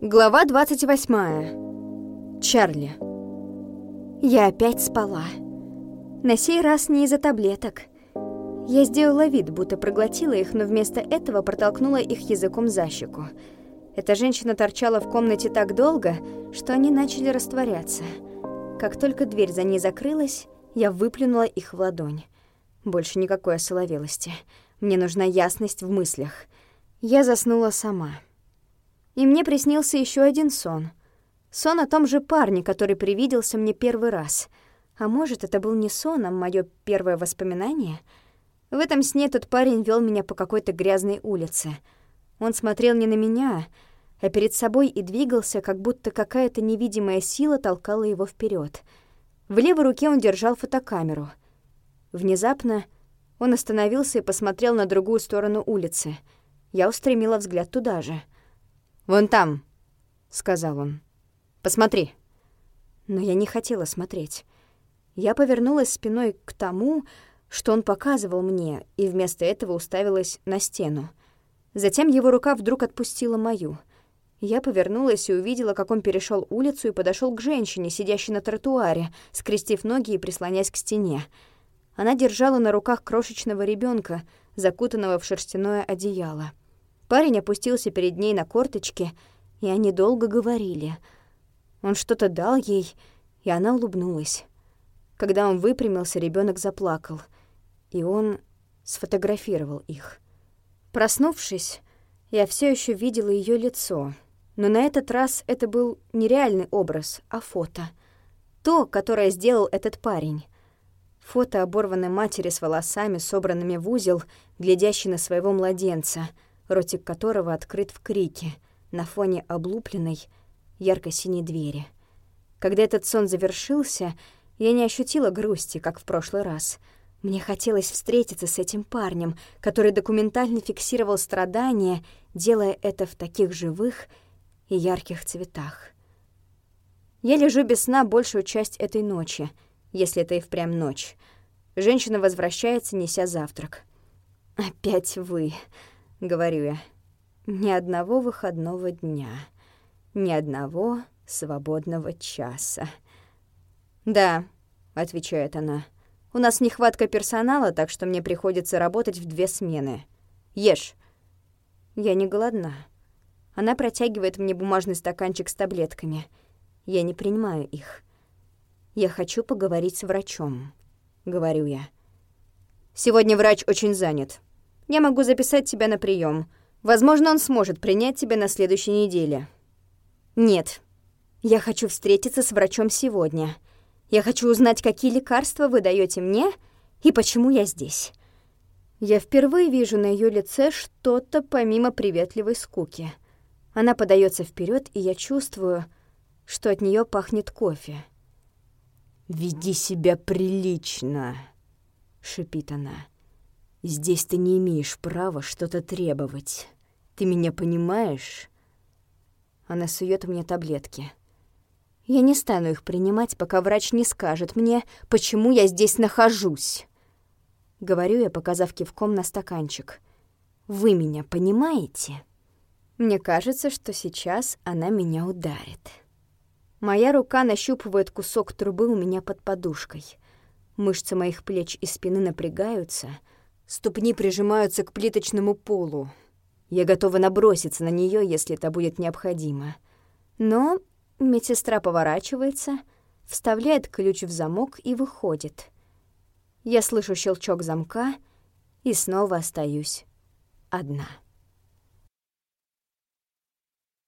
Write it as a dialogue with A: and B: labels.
A: Глава 28. Чарли. Я опять спала. На сей раз не из-за таблеток. Я сделала вид, будто проглотила их, но вместо этого протолкнула их языком за щеку. Эта женщина торчала в комнате так долго, что они начали растворяться. Как только дверь за ней закрылась, я выплюнула их в ладонь. Больше никакой осоловелости. Мне нужна ясность в мыслях. Я заснула сама. И мне приснился еще один сон. Сон о том же парне, который привиделся мне первый раз. А может, это был не сон, а мое первое воспоминание? В этом сне тот парень вел меня по какой-то грязной улице. Он смотрел не на меня, а перед собой и двигался, как будто какая-то невидимая сила толкала его вперед. В левой руке он держал фотокамеру. Внезапно он остановился и посмотрел на другую сторону улицы. Я устремила взгляд туда же — «Вон там», — сказал он. «Посмотри». Но я не хотела смотреть. Я повернулась спиной к тому, что он показывал мне, и вместо этого уставилась на стену. Затем его рука вдруг отпустила мою. Я повернулась и увидела, как он перешел улицу и подошел к женщине, сидящей на тротуаре, скрестив ноги и прислонясь к стене. Она держала на руках крошечного ребенка, закутанного в шерстяное одеяло. Парень опустился перед ней на корточки, и они долго говорили. Он что-то дал ей, и она улыбнулась. Когда он выпрямился, ребенок заплакал, и он сфотографировал их. Проснувшись, я все еще видела ее лицо, но на этот раз это был не реальный образ, а фото. То, которое сделал этот парень. Фото оборванной матери с волосами, собранными в узел, глядящей на своего младенца — ротик которого открыт в крике на фоне облупленной ярко-синей двери. Когда этот сон завершился, я не ощутила грусти, как в прошлый раз. Мне хотелось встретиться с этим парнем, который документально фиксировал страдания, делая это в таких живых и ярких цветах. Я лежу без сна большую часть этой ночи, если это и впрямь ночь. Женщина возвращается, неся завтрак. «Опять вы», — говорю я. «Ни одного выходного дня, ни одного свободного часа». «Да», — отвечает она, — «у нас нехватка персонала, так что мне приходится работать в две смены. Ешь». Я не голодна. Она протягивает мне бумажный стаканчик с таблетками. Я не принимаю их. «Я хочу поговорить с врачом», — говорю я. «Сегодня врач очень занят», я могу записать тебя на прием. Возможно, он сможет принять тебя на следующей неделе. Нет. Я хочу встретиться с врачом сегодня. Я хочу узнать, какие лекарства вы даете мне и почему я здесь. Я впервые вижу на ее лице что-то помимо приветливой скуки. Она подается вперед, и я чувствую, что от нее пахнет кофе.
B: «Веди себя прилично», — шипит она. Здесь ты не имеешь права что-то требовать. Ты меня понимаешь?»
A: Она сует мне таблетки. Я не стану их принимать, пока врач не скажет мне, почему я здесь нахожусь. Говорю я, показав кивком на стаканчик. «Вы меня понимаете?» Мне кажется, что сейчас она меня ударит. Моя рука нащупывает кусок трубы у меня под подушкой. Мышцы моих плеч и спины напрягаются — Ступни прижимаются к плиточному полу. Я готова наброситься на нее, если это будет необходимо. Но медсестра поворачивается, вставляет ключ в замок и выходит. Я слышу щелчок замка и снова остаюсь одна.